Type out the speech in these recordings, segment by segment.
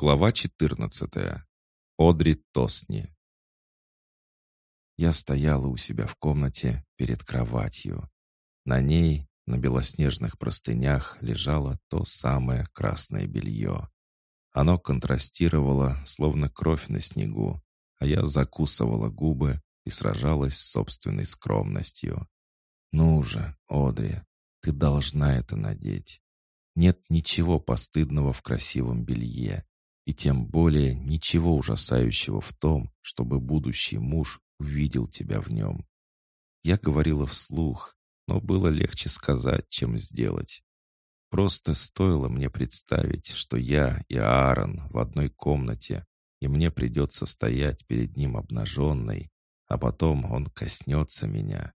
Глава 14. Одри Тосни. Я стояла у себя в комнате перед кроватью. На ней, на белоснежных простынях, лежало то самое красное белье. Оно контрастировало, словно кровь на снегу, а я закусывала губы и сражалась с собственной скромностью. «Ну же, Одри, ты должна это надеть. Нет ничего постыдного в красивом белье. И тем более ничего ужасающего в том, чтобы будущий муж увидел тебя в нем. Я говорила вслух, но было легче сказать, чем сделать. Просто стоило мне представить, что я и Аарон в одной комнате, и мне придется стоять перед ним обнаженной, а потом он коснется меня,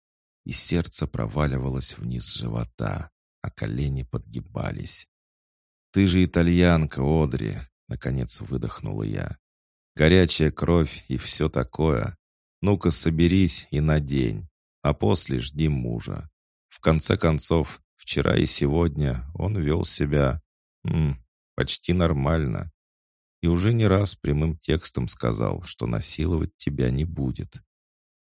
и сердце проваливалось вниз живота, а колени подгибались. «Ты же итальянка, Одри!» Наконец выдохнула я. «Горячая кровь и все такое. Ну-ка соберись и надень, а после жди мужа. В конце концов, вчера и сегодня он вел себя м, почти нормально. И уже не раз прямым текстом сказал, что насиловать тебя не будет.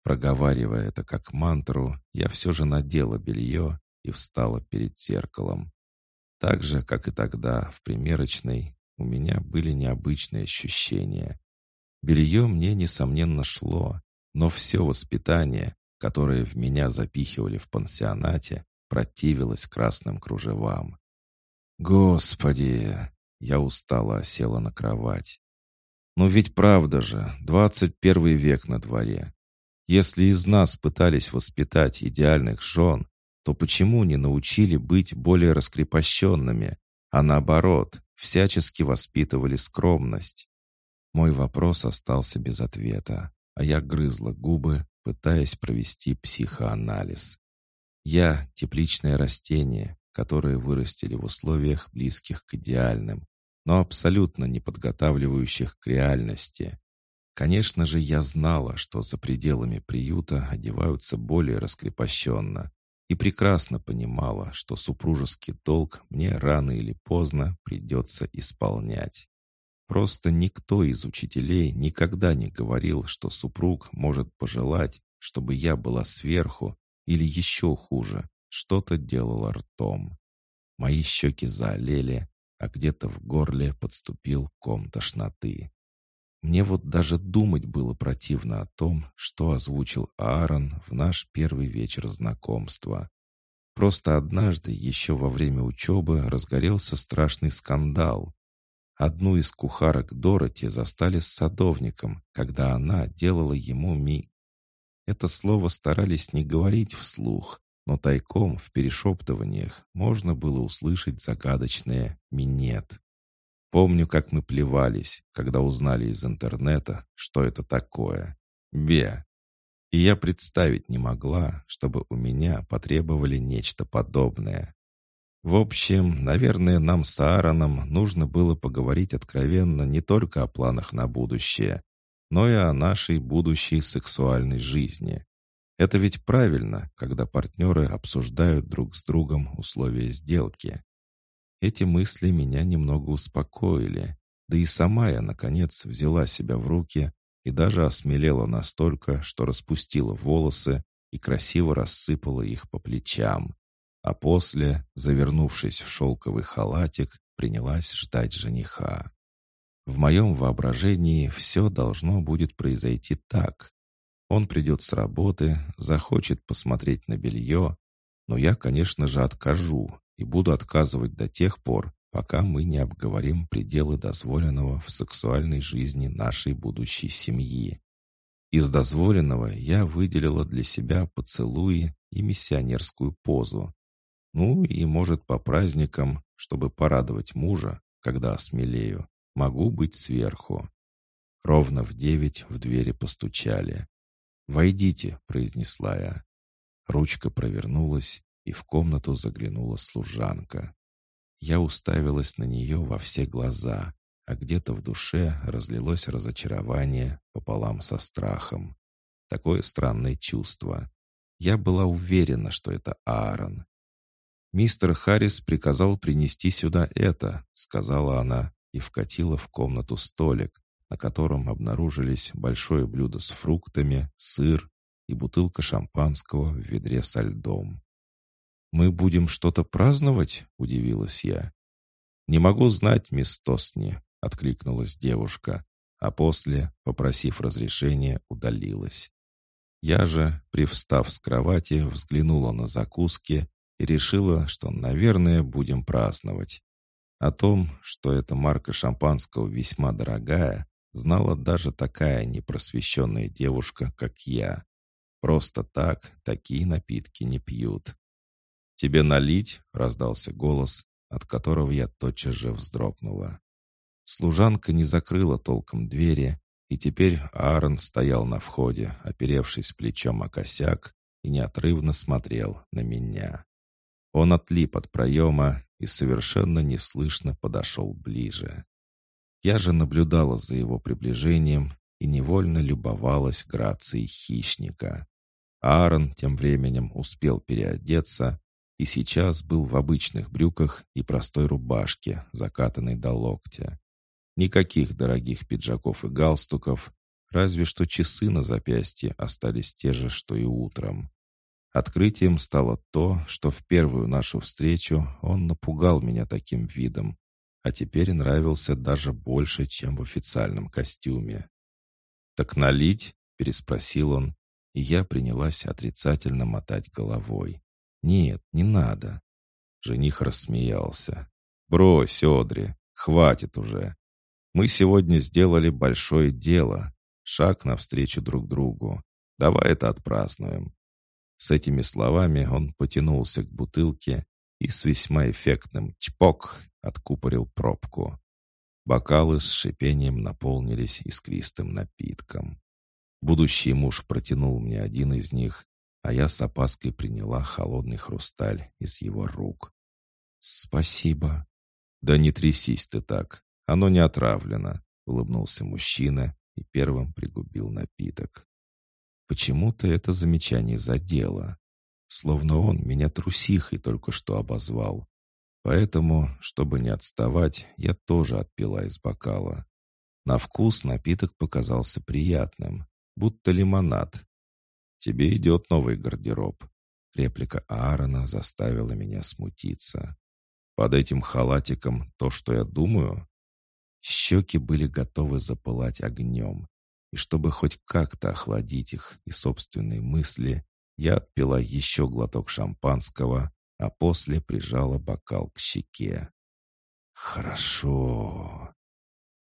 Проговаривая это как мантру, я все же надела белье и встала перед зеркалом. Так же, как и тогда, в примерочной, у меня были необычные ощущения. Белье мне, несомненно, шло, но все воспитание, которое в меня запихивали в пансионате, противилось красным кружевам. «Господи!» — я устало осела на кровать. «Но ведь правда же, двадцать первый век на дворе. Если из нас пытались воспитать идеальных жен, то почему не научили быть более раскрепощенными, а наоборот, всячески воспитывали скромность. Мой вопрос остался без ответа, а я грызла губы, пытаясь провести психоанализ. Я — тепличное растение, которое вырастили в условиях, близких к идеальным, но абсолютно не подготавливающих к реальности. Конечно же, я знала, что за пределами приюта одеваются более раскрепощенно, и прекрасно понимала, что супружеский долг мне рано или поздно придется исполнять. Просто никто из учителей никогда не говорил, что супруг может пожелать, чтобы я была сверху или еще хуже, что-то делала ртом. Мои щеки заолели, а где-то в горле подступил ком тошноты. Мне вот даже думать было противно о том, что озвучил Аарон в наш первый вечер знакомства. Просто однажды, еще во время учебы, разгорелся страшный скандал. Одну из кухарок Дороти застали с садовником, когда она делала ему ми... Это слово старались не говорить вслух, но тайком в перешептываниях можно было услышать загадочное «минет». Помню, как мы плевались, когда узнали из интернета, что это такое. Бе. И я представить не могла, чтобы у меня потребовали нечто подобное. В общем, наверное, нам с Аароном нужно было поговорить откровенно не только о планах на будущее, но и о нашей будущей сексуальной жизни. Это ведь правильно, когда партнеры обсуждают друг с другом условия сделки. Эти мысли меня немного успокоили, да и сама я, наконец, взяла себя в руки и даже осмелела настолько, что распустила волосы и красиво рассыпала их по плечам, а после, завернувшись в шелковый халатик, принялась ждать жениха. В моем воображении все должно будет произойти так. Он придет с работы, захочет посмотреть на белье, но я, конечно же, откажу, и буду отказывать до тех пор, пока мы не обговорим пределы дозволенного в сексуальной жизни нашей будущей семьи. Из дозволенного я выделила для себя поцелуи и миссионерскую позу. Ну и, может, по праздникам, чтобы порадовать мужа, когда осмелею, могу быть сверху. Ровно в девять в двери постучали. «Войдите», — произнесла я. Ручка провернулась, и в комнату заглянула служанка. Я уставилась на нее во все глаза, а где-то в душе разлилось разочарование пополам со страхом. Такое странное чувство. Я была уверена, что это Аарон. «Мистер Харрис приказал принести сюда это», — сказала она, и вкатила в комнату столик, на котором обнаружились большое блюдо с фруктами, сыр и бутылка шампанского в ведре со льдом. «Мы будем что-то праздновать?» — удивилась я. «Не могу знать, мисс Тосни», — откликнулась девушка, а после, попросив разрешения, удалилась. Я же, привстав с кровати, взглянула на закуски и решила, что, наверное, будем праздновать. О том, что эта марка шампанского весьма дорогая, знала даже такая непросвещенная девушка, как я. Просто так такие напитки не пьют. «Тебе налить?» — раздался голос, от которого я тотчас же вздрогнула. Служанка не закрыла толком двери, и теперь Аарон стоял на входе, оперевшись плечом о косяк, и неотрывно смотрел на меня. Он отлип от проема и совершенно неслышно подошел ближе. Я же наблюдала за его приближением и невольно любовалась грацией хищника. Аарон тем временем успел переодеться и сейчас был в обычных брюках и простой рубашке, закатанной до локтя. Никаких дорогих пиджаков и галстуков, разве что часы на запястье остались те же, что и утром. Открытием стало то, что в первую нашу встречу он напугал меня таким видом, а теперь нравился даже больше, чем в официальном костюме. «Так налить?» — переспросил он, и я принялась отрицательно мотать головой. «Нет, не надо». Жених рассмеялся. «Брось, Одри, хватит уже. Мы сегодня сделали большое дело, шаг навстречу друг другу. Давай это отпразднуем». С этими словами он потянулся к бутылке и с весьма эффектным «чпок» откупорил пробку. Бокалы с шипением наполнились искристым напитком. Будущий муж протянул мне один из них, а я с опаской приняла холодный хрусталь из его рук. «Спасибо». «Да не трясись ты так. «Оно не отравлено», — улыбнулся мужчина и первым пригубил напиток. Почему-то это замечание задело. Словно он меня трусихой только что обозвал. Поэтому, чтобы не отставать, я тоже отпила из бокала. На вкус напиток показался приятным, будто лимонад. «Тебе идет новый гардероб». Реплика Аарона заставила меня смутиться. «Под этим халатиком то, что я думаю?» Щеки были готовы запылать огнем. И чтобы хоть как-то охладить их и собственные мысли, я отпила еще глоток шампанского, а после прижала бокал к щеке. «Хорошо».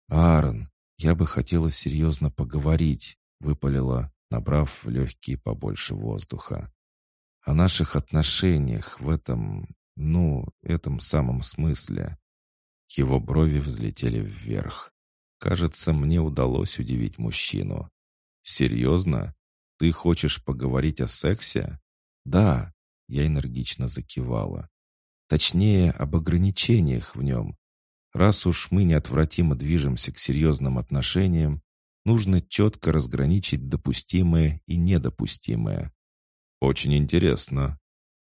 «Аарон, я бы хотела серьезно поговорить», — выпалила, набрав в легкие побольше воздуха. «О наших отношениях в этом, ну, этом самом смысле. Его брови взлетели вверх. Кажется, мне удалось удивить мужчину. «Серьезно? Ты хочешь поговорить о сексе?» «Да», — я энергично закивала. «Точнее, об ограничениях в нем. Раз уж мы неотвратимо движемся к серьезным отношениям, нужно четко разграничить допустимое и недопустимое». «Очень интересно».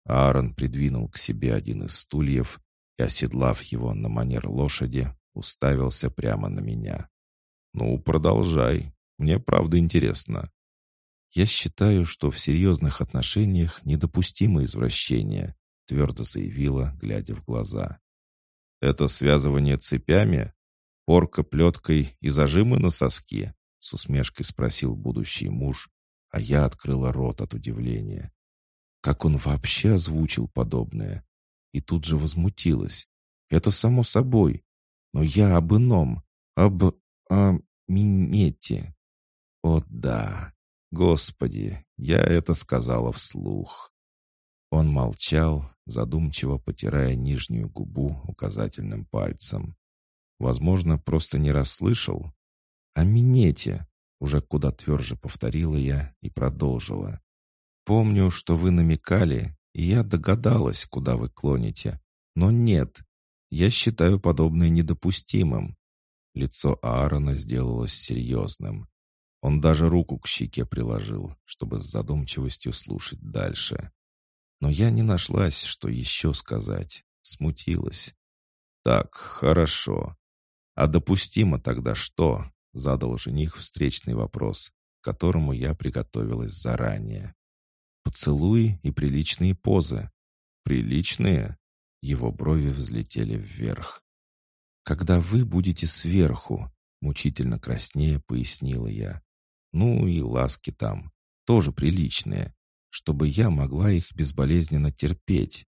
Аарон придвинул к себе один из стульев и, оседлав его на манер лошади, уставился прямо на меня. «Ну, продолжай. Мне правда интересно». «Я считаю, что в серьезных отношениях недопустимо извращение», твердо заявила, глядя в глаза. «Это связывание цепями? Порка плеткой и зажимы на соски?» С усмешкой спросил будущий муж, а я открыла рот от удивления. Как он вообще озвучил подобное? и тут же возмутилась. «Это само собой. Но я об ином, об... о минете». «О да! Господи, я это сказала вслух». Он молчал, задумчиво потирая нижнюю губу указательным пальцем. Возможно, просто не расслышал. «О минете!» — уже куда тверже повторила я и продолжила. «Помню, что вы намекали, и я догадалась, куда вы клоните. Но нет, я считаю подобное недопустимым. Лицо Аарона сделалось серьезным. Он даже руку к щеке приложил, чтобы с задумчивостью слушать дальше. Но я не нашлась, что еще сказать. Смутилась. «Так, хорошо. «А допустимо тогда что?» — задал жених встречный вопрос, к которому я приготовилась заранее. «Поцелуи и приличные позы». «Приличные?» Его брови взлетели вверх. «Когда вы будете сверху», — мучительно краснее пояснила я. «Ну и ласки там, тоже приличные, чтобы я могла их безболезненно терпеть».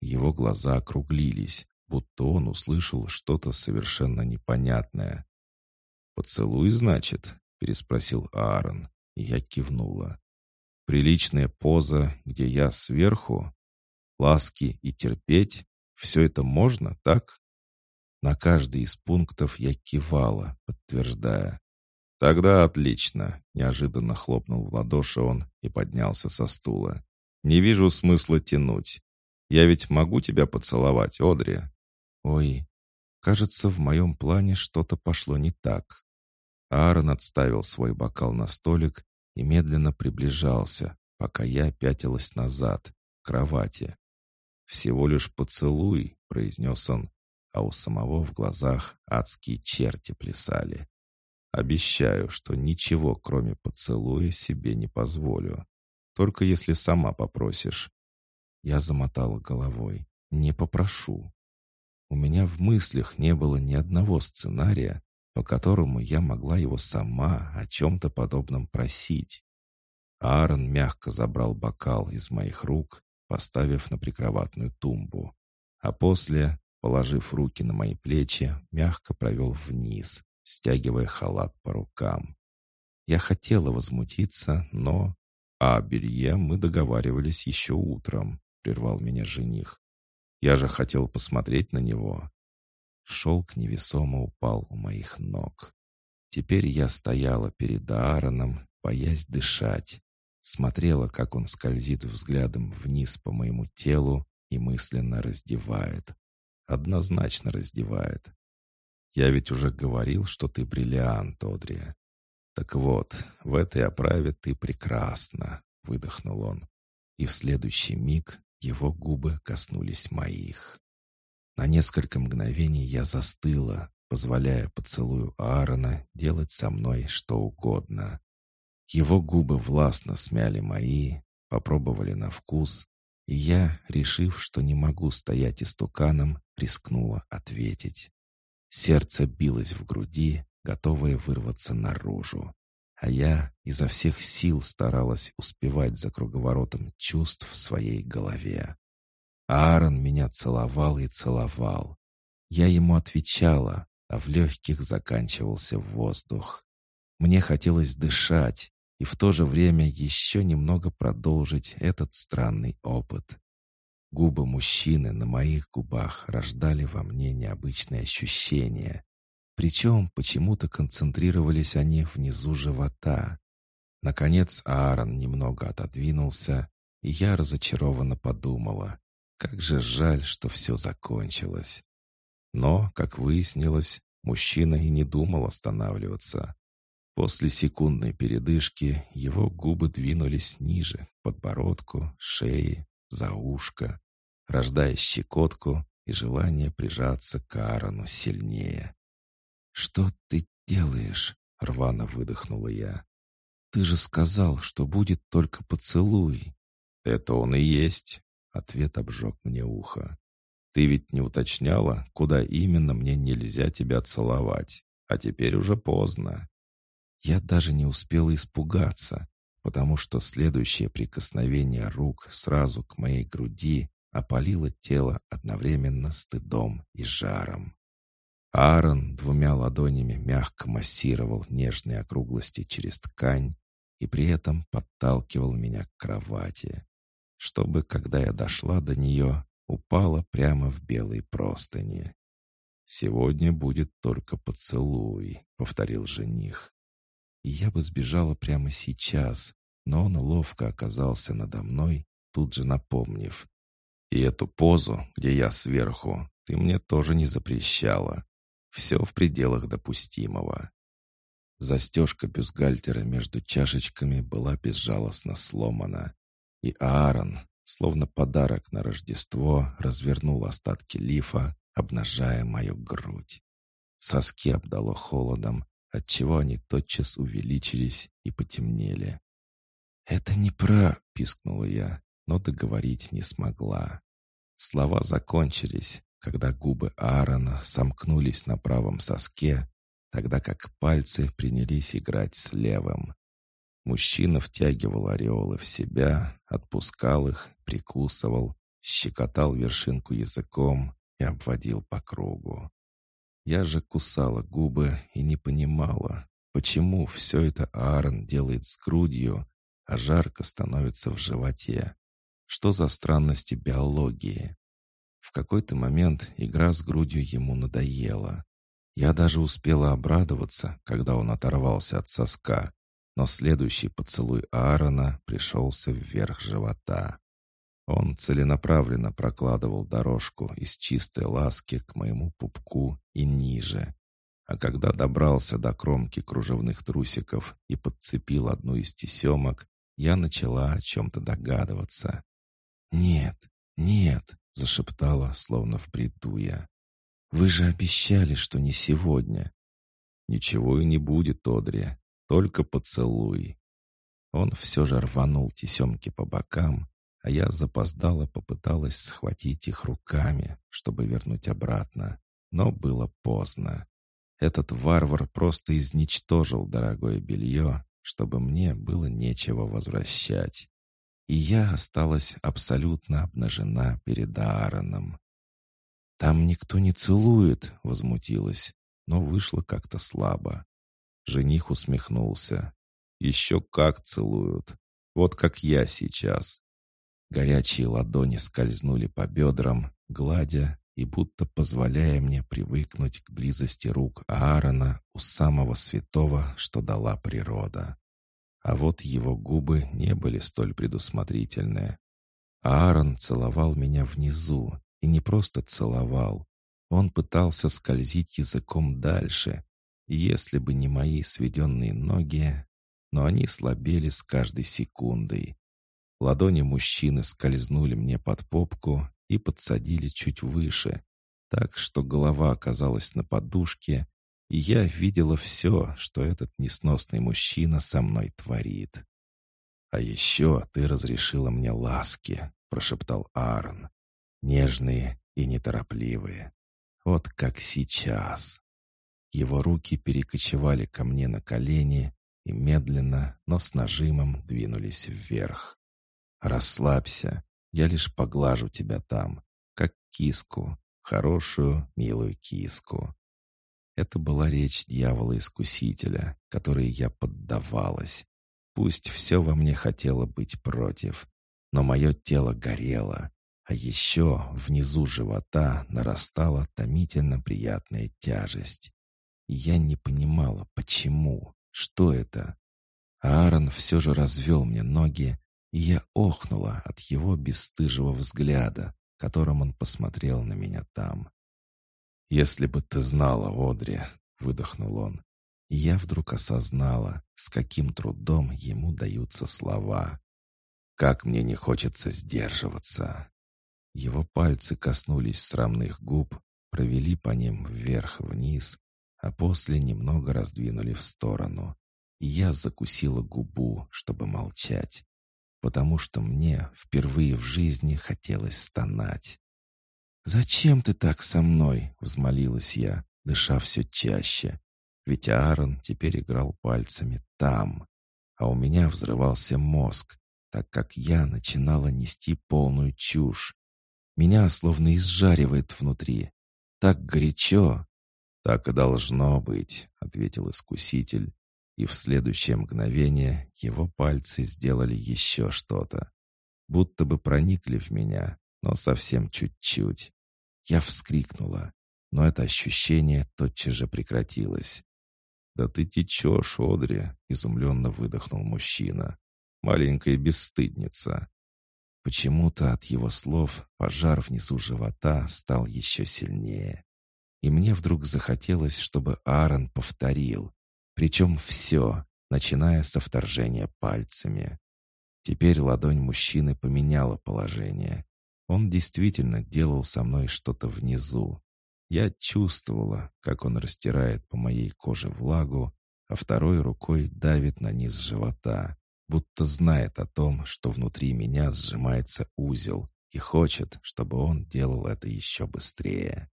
Его глаза округлились, будто он услышал что-то совершенно непонятное. «Поцелуй, значит?» — переспросил Аарон, я кивнула. «Приличная поза, где я сверху? Ласки и терпеть? Все это можно, так?» На каждый из пунктов я кивала, подтверждая. «Тогда отлично!» — неожиданно хлопнул в ладоши он и поднялся со стула. «Не вижу смысла тянуть. Я ведь могу тебя поцеловать, Одри?» «Ой, кажется, в моем плане что-то пошло не так». Аарон отставил свой бокал на столик и медленно приближался, пока я пятилась назад, к кровати. «Всего лишь поцелуй», — произнес он, а у самого в глазах адские черти плясали. «Обещаю, что ничего, кроме поцелуя, себе не позволю. Только если сама попросишь». Я замотала головой. «Не попрошу». У меня в мыслях не было ни одного сценария, по которому я могла его сама о чем-то подобном просить. Аарон мягко забрал бокал из моих рук, поставив на прикроватную тумбу, а после, положив руки на мои плечи, мягко провел вниз, стягивая халат по рукам. Я хотела возмутиться, но... А белье мы договаривались еще утром, прервал меня жених. Я же хотел посмотреть на него. Шелк невесомо упал у моих ног. Теперь я стояла перед Аароном, боясь дышать. Смотрела, как он скользит взглядом вниз по моему телу и мысленно раздевает. Однозначно раздевает. Я ведь уже говорил, что ты бриллиант, Одри. Так вот, в этой оправе ты прекрасна, выдохнул он. И в следующий миг его губы коснулись моих. На несколько мгновений я застыла, позволяя поцелую Аарона делать со мной что угодно. Его губы властно смяли мои, попробовали на вкус, и я, решив, что не могу стоять истуканом, рискнула ответить. Сердце билось в груди, готовое вырваться наружу а я изо всех сил старалась успевать за круговоротом чувств в своей голове. Аарон меня целовал и целовал. Я ему отвечала, а в легких заканчивался воздух. Мне хотелось дышать и в то же время еще немного продолжить этот странный опыт. Губы мужчины на моих губах рождали во мне необычные ощущения, причем почему-то концентрировались они внизу живота. Наконец Аарон немного отодвинулся, и я разочарованно подумала, как же жаль, что все закончилось. Но, как выяснилось, мужчина и не думал останавливаться. После секундной передышки его губы двинулись ниже, подбородку, шее, за ушко, рождая щекотку и желание прижаться к Аарону сильнее. «Что ты делаешь?» — рвано выдохнула я. «Ты же сказал, что будет только поцелуй». «Это он и есть», — ответ обжег мне ухо. «Ты ведь не уточняла, куда именно мне нельзя тебя целовать, а теперь уже поздно». Я даже не успела испугаться, потому что следующее прикосновение рук сразу к моей груди опалило тело одновременно стыдом и жаром. Аарон двумя ладонями мягко массировал нежные округлости через ткань и при этом подталкивал меня к кровати, чтобы, когда я дошла до нее, упала прямо в белые простыни. «Сегодня будет только поцелуй», — повторил жених. И я бы сбежала прямо сейчас, но он ловко оказался надо мной, тут же напомнив. «И эту позу, где я сверху, ты мне тоже не запрещала. Все в пределах допустимого. Застежка бюстгальтера между чашечками была безжалостно сломана, и Аарон, словно подарок на Рождество, развернул остатки лифа, обнажая мою грудь. Соски обдало холодом, отчего они тотчас увеличились и потемнели. «Это не про...» — пискнула я, но договорить не смогла. Слова закончились, когда губы Аарона сомкнулись на правом соске, тогда как пальцы принялись играть с левым. Мужчина втягивал ореолы в себя, отпускал их, прикусывал, щекотал вершинку языком и обводил по кругу. Я же кусала губы и не понимала, почему все это Аарон делает с грудью, а жарко становится в животе. Что за странности биологии? В какой-то момент игра с грудью ему надоела. Я даже успела обрадоваться, когда он оторвался от соска, но следующий поцелуй Аарона пришелся вверх живота. Он целенаправленно прокладывал дорожку из чистой ласки к моему пупку и ниже. А когда добрался до кромки кружевных трусиков и подцепил одну из тесемок, я начала о чем-то догадываться. «Нет, нет», — зашептала, словно в бреду я. «Вы же обещали, что не сегодня». «Ничего и не будет, Одри, только поцелуй». Он все же рванул тесемки по бокам, а я запоздала попыталась схватить их руками, чтобы вернуть обратно. Но было поздно. Этот варвар просто изничтожил дорогое белье, чтобы мне было нечего возвращать. И я осталась абсолютно обнажена перед Аароном. «Там никто не целует», — возмутилась, но вышло как-то слабо. Жених усмехнулся. «Еще как целуют. Вот как я сейчас. Горячие ладони скользнули по бедрам, гладя и будто позволяя мне привыкнуть к близости рук Аарона у самого святого, что дала природа. А вот его губы не были столь предусмотрительны. Аарон целовал меня внизу, и не просто целовал. Он пытался скользить языком дальше, если бы не мои сведенные ноги, но они слабели с каждой секундой. Ладони мужчины скользнули мне под попку и подсадили чуть выше, так что голова оказалась на подушке, и я видела все, что этот несносный мужчина со мной творит. «А еще ты разрешила мне ласки», — прошептал Аарон. «Нежные и неторопливые. Вот как сейчас». Его руки перекочевали ко мне на колени и медленно, но с нажимом двинулись вверх. «Расслабься, я лишь поглажу тебя там, как киску, хорошую, милую киску». Это была речь дьявола-искусителя, которой я поддавалась. Пусть все во мне хотело быть против, но мое тело горело, а еще внизу живота нарастала томительно приятная тяжесть. Я не понимала, почему, что это. Аарон все же развел мне ноги, и я охнула от его бесстыжего взгляда, которым он посмотрел на меня там. «Если бы ты знала, Одри», — выдохнул он, и я вдруг осознала, с каким трудом ему даются слова. «Как мне не хочется сдерживаться!» Его пальцы коснулись срамных губ, провели по ним вверх-вниз, а после немного раздвинули в сторону. И я закусила губу, чтобы молчать потому что мне впервые в жизни хотелось стонать. «Зачем ты так со мной?» — взмолилась я, дыша все чаще. Ведь Аарон теперь играл пальцами там, а у меня взрывался мозг, так как я начинала нести полную чушь. Меня словно изжаривает внутри. Так горячо. «Так и должно быть», — ответил искуситель, и в следующее мгновение его пальцы сделали еще что-то. Будто бы проникли в меня, но совсем чуть-чуть. Я вскрикнула, но это ощущение тотчас же прекратилось. «Да ты течешь, Одри!» — изумленно выдохнул мужчина. «Маленькая бесстыдница!» Почему-то от его слов пожар внизу живота стал еще сильнее. И мне вдруг захотелось, чтобы Аарон повторил, причем все, начиная со вторжения пальцами. Теперь ладонь мужчины поменяла положение. Он действительно делал со мной что-то внизу. Я чувствовала, как он растирает по моей коже влагу, а второй рукой давит на низ живота, будто знает о том, что внутри меня сжимается узел и хочет, чтобы он делал это еще быстрее.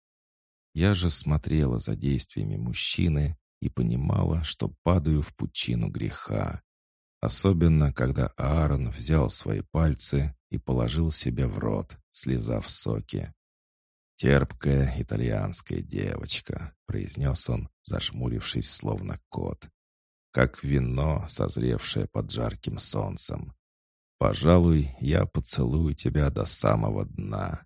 Я же смотрела за действиями мужчины и понимала, что падаю в пучину греха. Особенно, когда Аарон взял свои пальцы и положил себе в рот, слезав соки. «Терпкая итальянская девочка», — произнес он, зашмурившись, словно кот. «Как вино, созревшее под жарким солнцем. Пожалуй, я поцелую тебя до самого дна».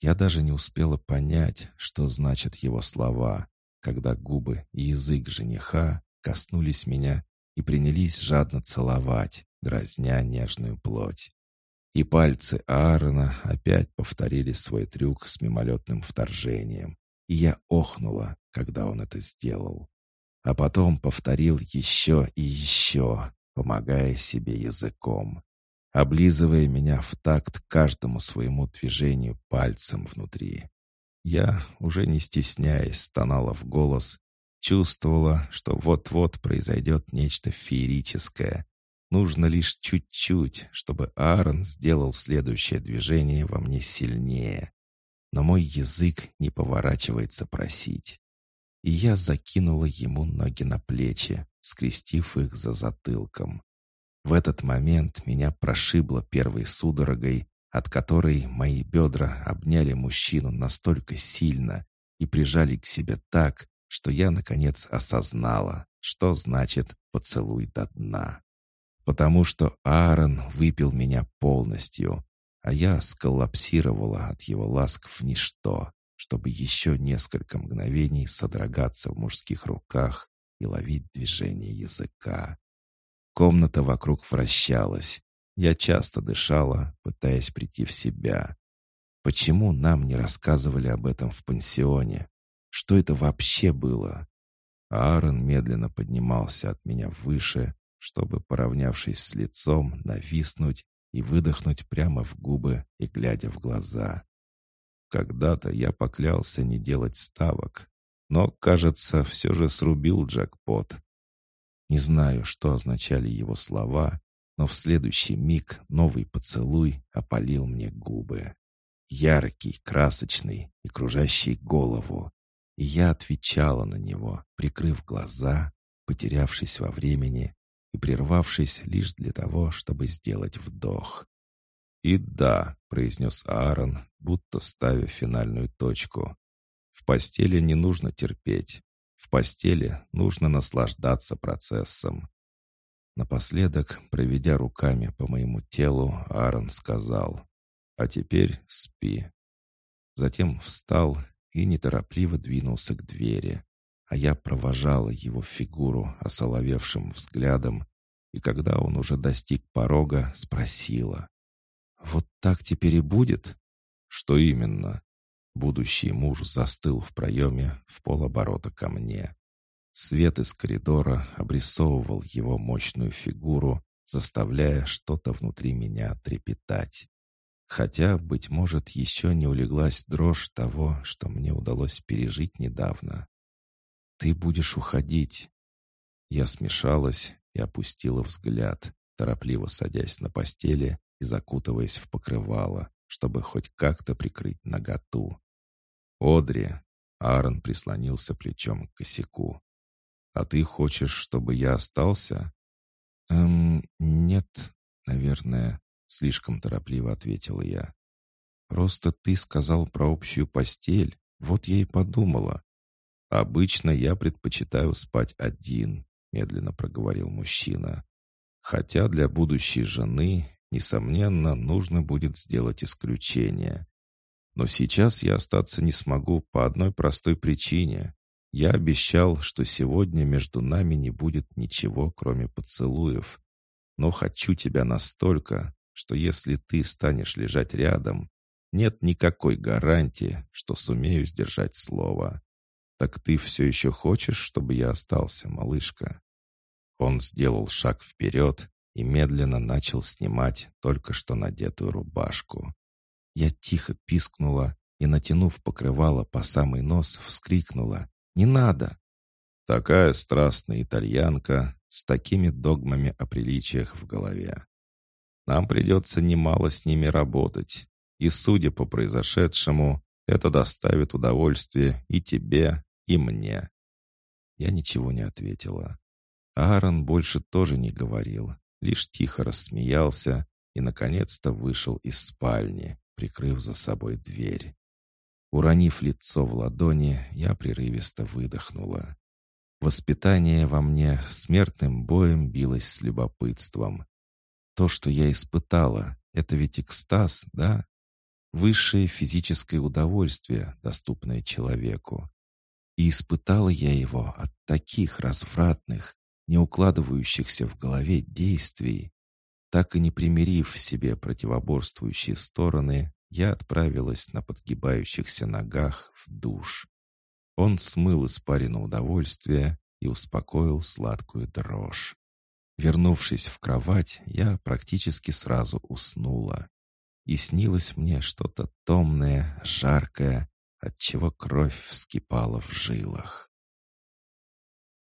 Я даже не успела понять, что значат его слова, когда губы и язык жениха коснулись меня и принялись жадно целовать, дразня нежную плоть. И пальцы Аарона опять повторили свой трюк с мимолетным вторжением. И я охнула, когда он это сделал. А потом повторил еще и еще, помогая себе языком, облизывая меня в такт каждому своему движению пальцем внутри. Я, уже не стесняясь, стонала в голос, чувствовала, что вот-вот произойдет нечто феерическое, Нужно лишь чуть-чуть, чтобы Аарон сделал следующее движение во мне сильнее. Но мой язык не поворачивается просить. И я закинула ему ноги на плечи, скрестив их за затылком. В этот момент меня прошибло первой судорогой, от которой мои бедра обняли мужчину настолько сильно и прижали к себе так, что я, наконец, осознала, что значит «поцелуй до дна» потому что Аарон выпил меня полностью, а я сколлапсировала от его ласк в ничто, чтобы еще несколько мгновений содрогаться в мужских руках и ловить движение языка. Комната вокруг вращалась. Я часто дышала, пытаясь прийти в себя. Почему нам не рассказывали об этом в пансионе? Что это вообще было? Аарон медленно поднимался от меня выше, чтобы, поравнявшись с лицом, нависнуть и выдохнуть прямо в губы и глядя в глаза. Когда-то я поклялся не делать ставок, но, кажется, все же срубил джекпот. Не знаю, что означали его слова, но в следующий миг новый поцелуй опалил мне губы. Яркий, красочный и кружащий голову. И я отвечала на него, прикрыв глаза, потерявшись во времени и прервавшись лишь для того, чтобы сделать вдох. «И да», — произнес Аарон, будто ставя финальную точку. «В постели не нужно терпеть. В постели нужно наслаждаться процессом». Напоследок, проведя руками по моему телу, Аарон сказал, «А теперь спи». Затем встал и неторопливо двинулся к двери, а я провожала его фигуру осоловевшим взглядом, и когда он уже достиг порога, спросила. «Вот так теперь и будет?» «Что именно?» Будущий муж застыл в проеме в полоборота ко мне. Свет из коридора обрисовывал его мощную фигуру, заставляя что-то внутри меня трепетать. Хотя, быть может, еще не улеглась дрожь того, что мне удалось пережить недавно. «Ты будешь уходить». Я смешалась и опустила взгляд, торопливо садясь на постели и закутываясь в покрывало, чтобы хоть как-то прикрыть наготу. «Одри!» — Аарон прислонился плечом к косяку. «А ты хочешь, чтобы я остался?» «Эм, нет, наверное», — слишком торопливо ответила я. «Просто ты сказал про общую постель, вот я и подумала. «Обычно я предпочитаю спать один», — медленно проговорил мужчина. «Хотя для будущей жены, несомненно, нужно будет сделать исключение. Но сейчас я остаться не смогу по одной простой причине. Я обещал, что сегодня между нами не будет ничего, кроме поцелуев. Но хочу тебя настолько, что если ты станешь лежать рядом, нет никакой гарантии, что сумею сдержать слово. «Так ты все еще хочешь, чтобы я остался, малышка?» Он сделал шаг вперед и медленно начал снимать только что надетую рубашку. Я тихо пискнула, и, натянув покрывало по самый нос, вскрикнула «Не надо!» Такая страстная итальянка с такими догмами о приличиях в голове. Нам придется немало с ними работать, и, судя по произошедшему, это доставит удовольствие и тебе, и мне. Я ничего не ответила. Аарон больше тоже не говорил, лишь тихо рассмеялся и, наконец-то, вышел из спальни, прикрыв за собой дверь. Уронив лицо в ладони, я прерывисто выдохнула. Воспитание во мне смертным боем билось с любопытством. То, что я испытала, это ведь экстаз, да? Высшее физическое удовольствие, доступное человеку. И испытала я его от таких развратных, не укладывающихся в голове действий. Так и не примирив в себе противоборствующие стороны, я отправилась на подгибающихся ногах в душ. Он смыл испарину удовольствия и успокоил сладкую дрожь. Вернувшись в кровать, я практически сразу уснула. И снилось мне что-то томное, жаркое, отчего кровь вскипала в жилах.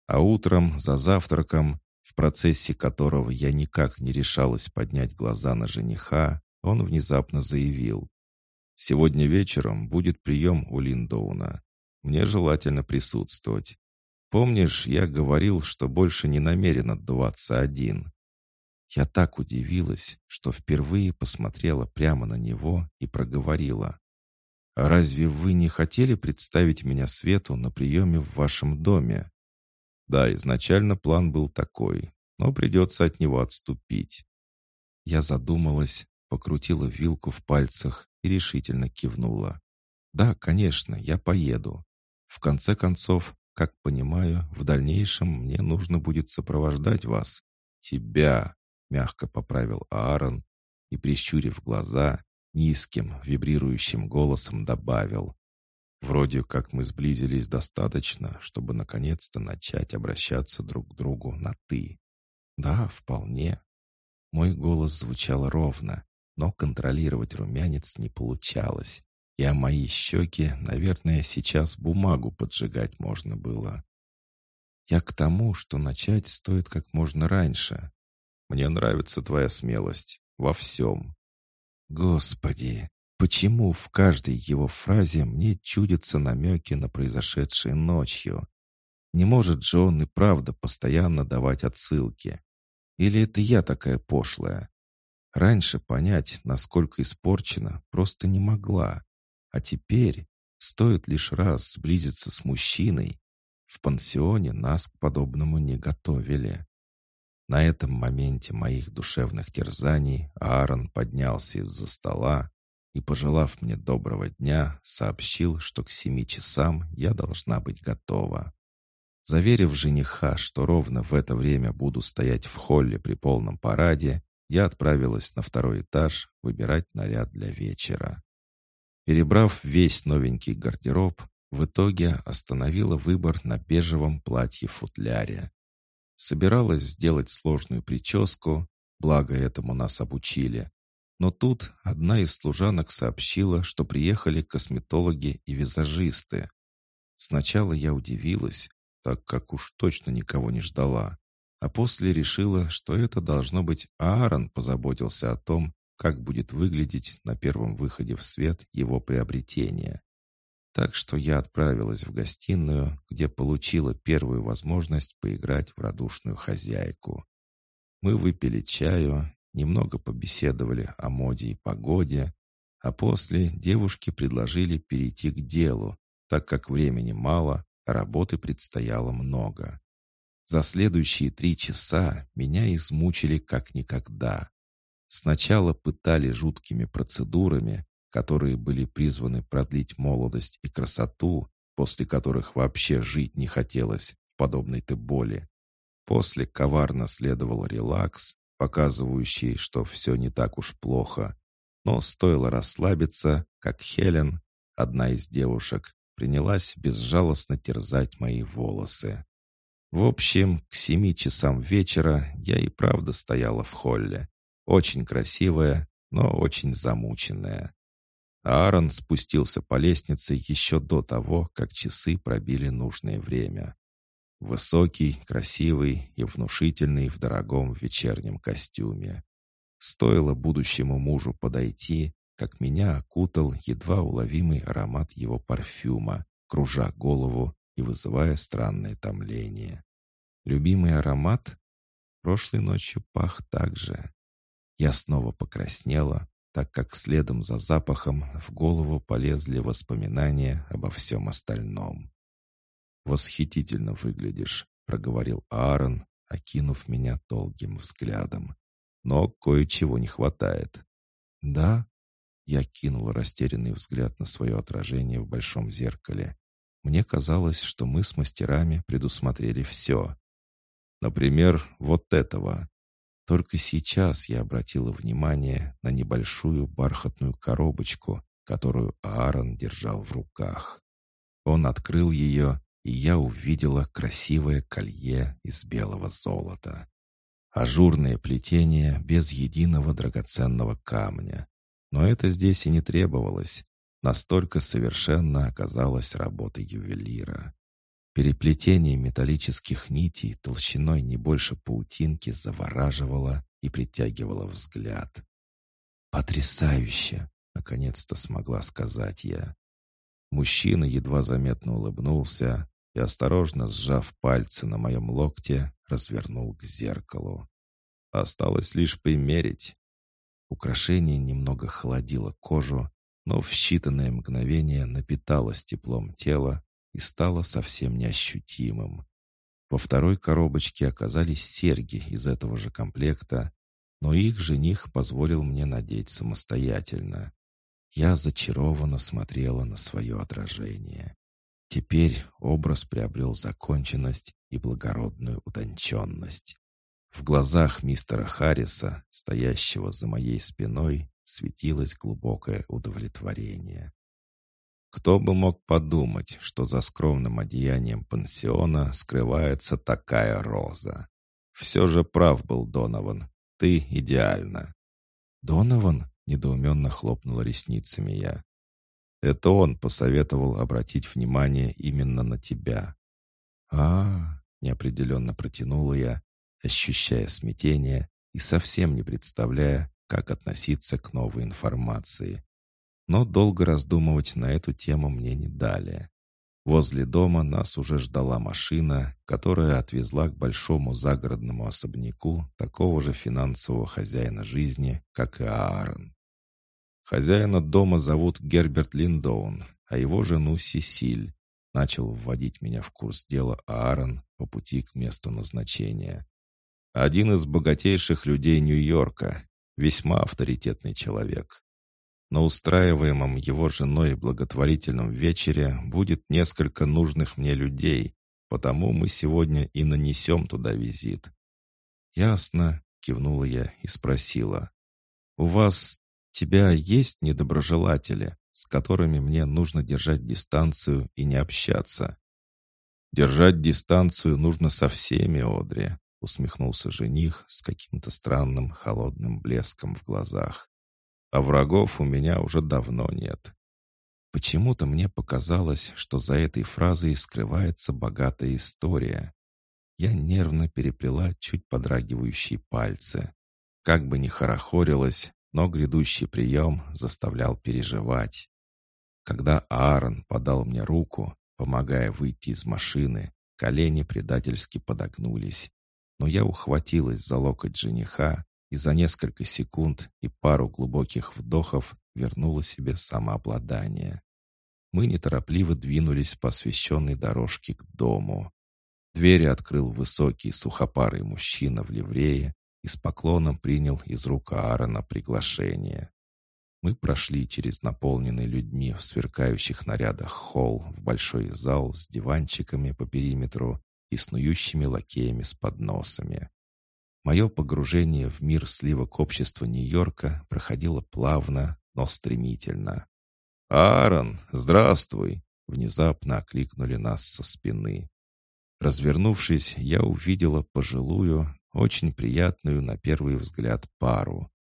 А утром, за завтраком, в процессе которого я никак не решалась поднять глаза на жениха, он внезапно заявил. «Сегодня вечером будет прием у Линдоуна. Мне желательно присутствовать. Помнишь, я говорил, что больше не намерен отдуваться один?» Я так удивилась, что впервые посмотрела прямо на него и проговорила. «А разве вы не хотели представить меня Свету на приеме в вашем доме?» Да, изначально план был такой, но придется от него отступить. Я задумалась, покрутила вилку в пальцах и решительно кивнула. «Да, конечно, я поеду. В конце концов, как понимаю, в дальнейшем мне нужно будет сопровождать вас. Тебя!» — мягко поправил Аарон и, прищурив глаза, низким, вибрирующим голосом добавил. «Вроде как мы сблизились достаточно, чтобы наконец-то начать обращаться друг к другу на «ты». Да, вполне. Мой голос звучал ровно, но контролировать румянец не получалось. И о мои щеки, наверное, сейчас бумагу поджигать можно было. Я к тому, что начать стоит как можно раньше. Мне нравится твоя смелость. Во всем. Господи, почему в каждой его фразе мне чудятся намеки на произошедшее ночью? Не может Джон и правда постоянно давать отсылки. Или это я такая пошлая? Раньше понять, насколько испорчена, просто не могла. А теперь, стоит лишь раз сблизиться с мужчиной, в пансионе нас к подобному не готовили. На этом моменте моих душевных терзаний Аарон поднялся из-за стола и, пожелав мне доброго дня, сообщил, что к семи часам я должна быть готова. Заверив жениха, что ровно в это время буду стоять в холле при полном параде, я отправилась на второй этаж выбирать наряд для вечера. Перебрав весь новенький гардероб, в итоге остановила выбор на бежевом платье-футляре. Собиралась сделать сложную прическу, благо этому нас обучили. Но тут одна из служанок сообщила, что приехали косметологи и визажисты. Сначала я удивилась, так как уж точно никого не ждала а после решила, что это должно быть Аарон позаботился о том, как будет выглядеть на первом выходе в свет его приобретение. Так что я отправилась в гостиную, где получила первую возможность поиграть в радушную хозяйку. Мы выпили чаю, немного побеседовали о моде и погоде, а после девушки предложили перейти к делу, так как времени мало, а работы предстояло много. За следующие три часа меня измучили как никогда. Сначала пытали жуткими процедурами, которые были призваны продлить молодость и красоту, после которых вообще жить не хотелось в подобной-то боли. После коварно следовал релакс, показывающий, что все не так уж плохо. Но стоило расслабиться, как Хелен, одна из девушек, принялась безжалостно терзать мои волосы. В общем, к семи часам вечера я и правда стояла в холле. Очень красивая, но очень замученная. Аарон спустился по лестнице еще до того, как часы пробили нужное время. Высокий, красивый и внушительный в дорогом вечернем костюме. Стоило будущему мужу подойти, как меня окутал едва уловимый аромат его парфюма, кружа голову и вызывая странное томление. Любимый аромат? Прошлой ночью пах так же. Я снова покраснела, так как следом за запахом в голову полезли воспоминания обо всем остальном. «Восхитительно выглядишь», — проговорил Аарон, окинув меня долгим взглядом. «Но кое-чего не хватает». «Да?» Я кинул растерянный взгляд на свое отражение в большом зеркале. Мне казалось, что мы с мастерами предусмотрели все. Например, вот этого. Только сейчас я обратила внимание на небольшую бархатную коробочку, которую Аарон держал в руках. Он открыл ее, и я увидела красивое колье из белого золота. Ажурное плетение без единого драгоценного камня. Но это здесь и не требовалось. Настолько совершенно оказалась работа ювелира. Переплетение металлических нитей толщиной не больше паутинки завораживало и притягивало взгляд. «Потрясающе!» — наконец-то смогла сказать я. Мужчина едва заметно улыбнулся и, осторожно сжав пальцы на моем локте, развернул к зеркалу. Осталось лишь примерить. Украшение немного холодило кожу, но в считанное мгновение напиталось теплом тела и стало совсем неощутимым. Во второй коробочке оказались серьги из этого же комплекта, но их жених позволил мне надеть самостоятельно. Я зачарованно смотрела на свое отражение. Теперь образ приобрел законченность и благородную утонченность. В глазах мистера Харриса, стоящего за моей спиной, светилось глубокое удовлетворение. Кто бы мог подумать, что за скромным одеянием пансиона скрывается такая роза? Все же прав был Донован. Ты идеальна. Донован? Недоуменно хлопнула ресницами я. Это он посоветовал обратить внимание именно на тебя. А, неопределенно протянула я, ощущая смятение и совсем не представляя, как относиться к новой информации. Но долго раздумывать на эту тему мне не дали. Возле дома нас уже ждала машина, которая отвезла к большому загородному особняку такого же финансового хозяина жизни, как и Аарон. Хозяина дома зовут Герберт Линдоун, а его жену Сесиль. Начал вводить меня в курс дела Аарон по пути к месту назначения. Один из богатейших людей Нью-Йорка, весьма авторитетный человек. На устраиваемом его женой благотворительном вечере будет несколько нужных мне людей, потому мы сегодня и нанесем туда визит». «Ясно», — кивнула я и спросила. «У вас, тебя есть недоброжелатели, с которыми мне нужно держать дистанцию и не общаться?» «Держать дистанцию нужно со всеми, Одри», — усмехнулся жених с каким-то странным холодным блеском в глазах а врагов у меня уже давно нет. Почему-то мне показалось, что за этой фразой скрывается богатая история. Я нервно переплела чуть подрагивающие пальцы. Как бы ни хорохорилась, но грядущий прием заставлял переживать. Когда Аарон подал мне руку, помогая выйти из машины, колени предательски подогнулись. Но я ухватилась за локоть жениха и за несколько секунд и пару глубоких вдохов вернула себе самообладание. Мы неторопливо двинулись по освещенной дорожке к дому. Двери открыл высокий сухопарый мужчина в ливрее и с поклоном принял из рук Аарона приглашение. Мы прошли через наполненный людьми в сверкающих нарядах холл в большой зал с диванчиками по периметру и снующими лакеями с подносами. Мое погружение в мир сливок общества Нью-Йорка проходило плавно, но стремительно. «Аарон, здравствуй!» — внезапно окликнули нас со спины. Развернувшись, я увидела пожилую, очень приятную на первый взгляд пару.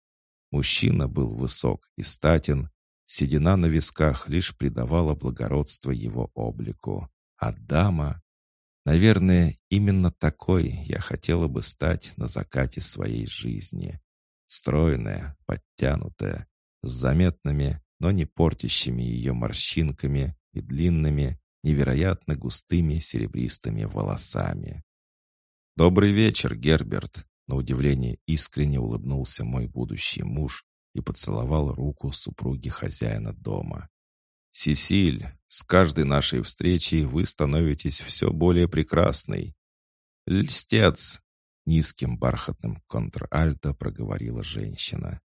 Мужчина был высок и статен, Седина на висках лишь придавала благородство его облику. А дама... Наверное, именно такой я хотела бы стать на закате своей жизни. Стройная, подтянутая, с заметными, но не портящими ее морщинками и длинными, невероятно густыми серебристыми волосами. «Добрый вечер, Герберт!» На удивление искренне улыбнулся мой будущий муж и поцеловал руку супруги хозяина дома. «Сесиль, с каждой нашей встречей вы становитесь все более прекрасной». «Льстец!» — низким бархатным контральто проговорила женщина.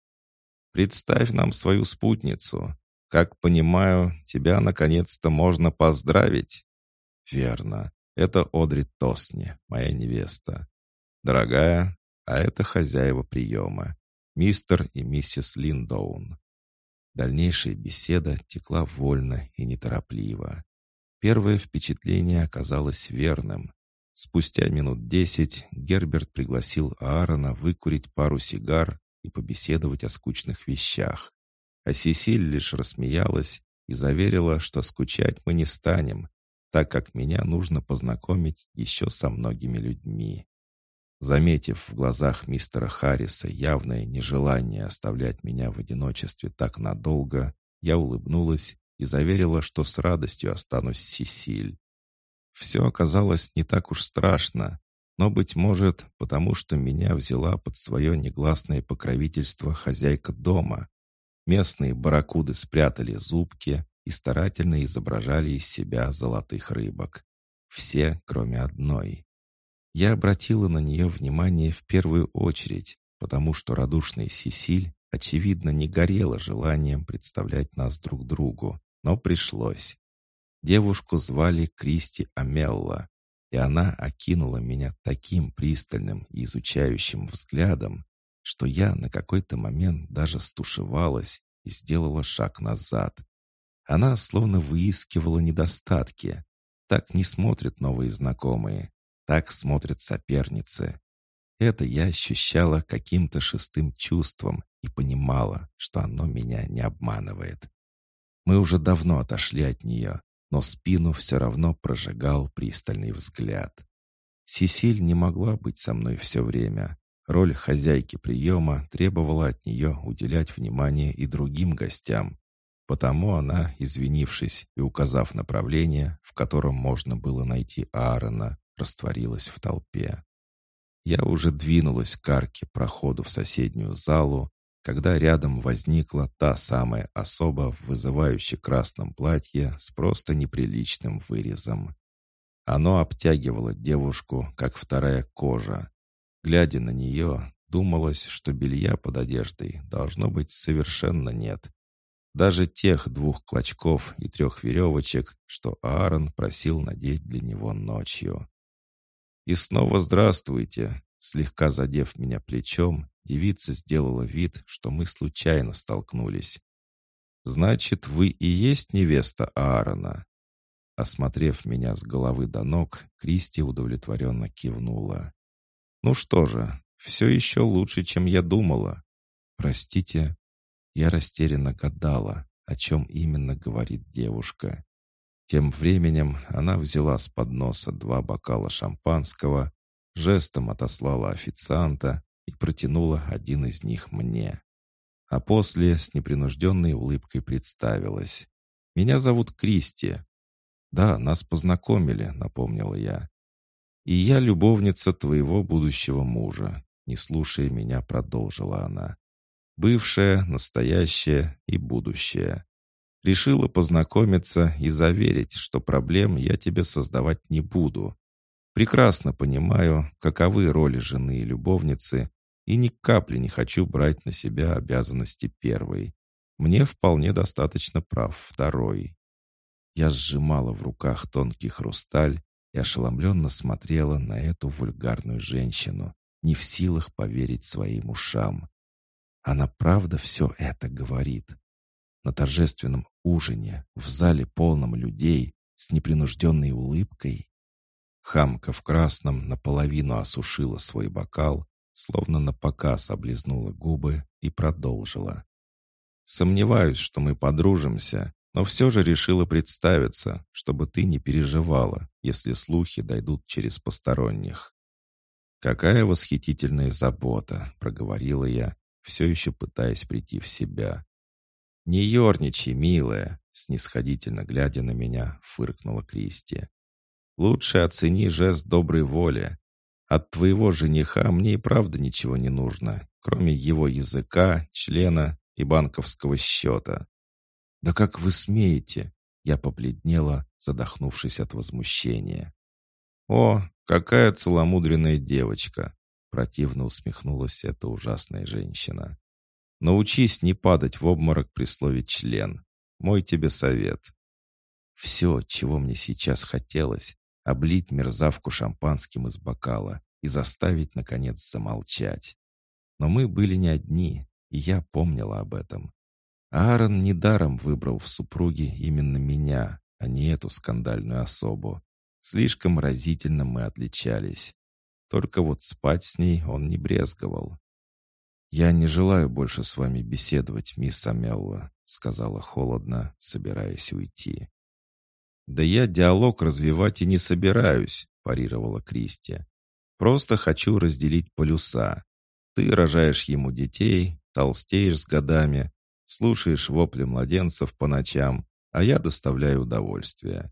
«Представь нам свою спутницу. Как понимаю, тебя наконец-то можно поздравить». «Верно. Это Одри Тосни, моя невеста. Дорогая, а это хозяева приема, мистер и миссис Линдоун. Дальнейшая беседа текла вольно и неторопливо. Первое впечатление оказалось верным. Спустя минут десять Герберт пригласил Аарона выкурить пару сигар и побеседовать о скучных вещах. А Сесиль лишь рассмеялась и заверила, что скучать мы не станем, так как меня нужно познакомить еще со многими людьми. Заметив в глазах мистера Харриса явное нежелание оставлять меня в одиночестве так надолго, я улыбнулась и заверила, что с радостью останусь Сесиль. Все оказалось не так уж страшно, но, быть может, потому что меня взяла под свое негласное покровительство хозяйка дома. Местные барракуды спрятали зубки и старательно изображали из себя золотых рыбок. Все, кроме одной. Я обратила на нее внимание в первую очередь, потому что радушная Сесиль, очевидно, не горела желанием представлять нас друг другу, но пришлось. Девушку звали Кристи Амелла, и она окинула меня таким пристальным и изучающим взглядом, что я на какой-то момент даже стушевалась и сделала шаг назад. Она словно выискивала недостатки. Так не смотрят новые знакомые. Так смотрят соперницы. Это я ощущала каким-то шестым чувством и понимала, что оно меня не обманывает. Мы уже давно отошли от нее, но спину все равно прожигал пристальный взгляд. Сесиль не могла быть со мной все время. Роль хозяйки приема требовала от нее уделять внимание и другим гостям. Потому она, извинившись и указав направление, в котором можно было найти Аарона, растворилась в толпе. Я уже двинулась к арке проходу в соседнюю залу, когда рядом возникла та самая особа в вызывающе красном платье с просто неприличным вырезом. Оно обтягивало девушку, как вторая кожа. Глядя на нее, думалось, что белья под одеждой должно быть совершенно нет. Даже тех двух клочков и трех веревочек, что Аарон просил надеть для него ночью. «И снова здравствуйте!» Слегка задев меня плечом, девица сделала вид, что мы случайно столкнулись. «Значит, вы и есть невеста Аарона?» Осмотрев меня с головы до ног, Кристи удовлетворенно кивнула. «Ну что же, все еще лучше, чем я думала. Простите, я растерянно гадала, о чем именно говорит девушка. Тем временем она взяла с подноса два бокала шампанского, жестом отослала официанта и протянула один из них мне. А после с непринужденной улыбкой представилась. «Меня зовут Кристи». «Да, нас познакомили», — напомнила я. «И я любовница твоего будущего мужа», — не слушая меня, продолжила она. «Бывшая, настоящая и будущее. Решила познакомиться и заверить, что проблем я тебе создавать не буду. Прекрасно понимаю, каковы роли жены и любовницы, и ни капли не хочу брать на себя обязанности первой. Мне вполне достаточно прав второй. Я сжимала в руках тонкий хрусталь и ошеломленно смотрела на эту вульгарную женщину, не в силах поверить своим ушам. Она правда все это говорит на торжественном ужине, в зале полном людей, с непринужденной улыбкой. Хамка в красном наполовину осушила свой бокал, словно на показ облизнула губы и продолжила. Сомневаюсь, что мы подружимся, но все же решила представиться, чтобы ты не переживала, если слухи дойдут через посторонних». «Какая восхитительная забота!» — проговорила я, все еще пытаясь прийти в себя. «Не ерничай, милая!» — снисходительно глядя на меня, фыркнула Кристи. «Лучше оцени жест доброй воли. От твоего жениха мне и правда ничего не нужно, кроме его языка, члена и банковского счета. «Да как вы смеете?» Я побледнела, задохнувшись от возмущения. «О, какая целомудренная девочка!» Противно усмехнулась эта ужасная женщина. «Научись не падать в обморок при слове «член». Мой тебе совет». Все, чего мне сейчас хотелось, облить мерзавку шампанским из бокала и заставить, наконец, замолчать. Но мы были не одни, и я помнила об этом. Аарон недаром выбрал в супруге именно меня, а не эту скандальную особу. Слишком разительно мы отличались. Только вот спать с ней он не брезговал. «Я не желаю больше с вами беседовать, мисс Амелла», сказала холодно, собираясь уйти. «Да я диалог развивать и не собираюсь», парировала Кристи. «Просто хочу разделить полюса. Ты рожаешь ему детей, толстеешь с годами, слушаешь вопли младенцев по ночам, а я доставляю удовольствие.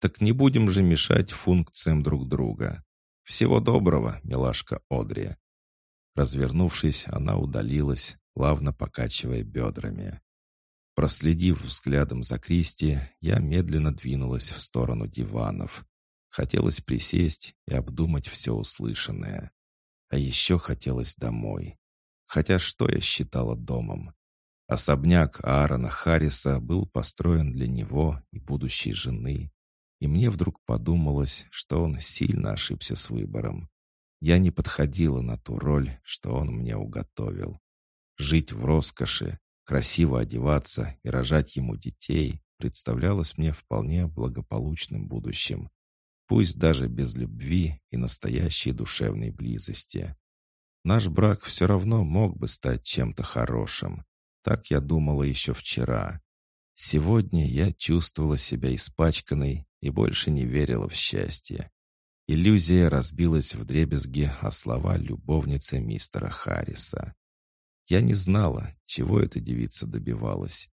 Так не будем же мешать функциям друг друга. Всего доброго, милашка Одри». Развернувшись, она удалилась, плавно покачивая бедрами. Проследив взглядом за Кристи, я медленно двинулась в сторону диванов. Хотелось присесть и обдумать все услышанное. А еще хотелось домой. Хотя что я считала домом? Особняк Аарона Харриса был построен для него и будущей жены. И мне вдруг подумалось, что он сильно ошибся с выбором. Я не подходила на ту роль, что он мне уготовил. Жить в роскоши, красиво одеваться и рожать ему детей представлялось мне вполне благополучным будущим пусть даже без любви и настоящей душевной близости. Наш брак все равно мог бы стать чем-то хорошим. Так я думала еще вчера. Сегодня я чувствовала себя испачканной и больше не верила в счастье. Иллюзия разбилась в дребезги о слова любовницы мистера Харриса. Я не знала, чего эта девица добивалась.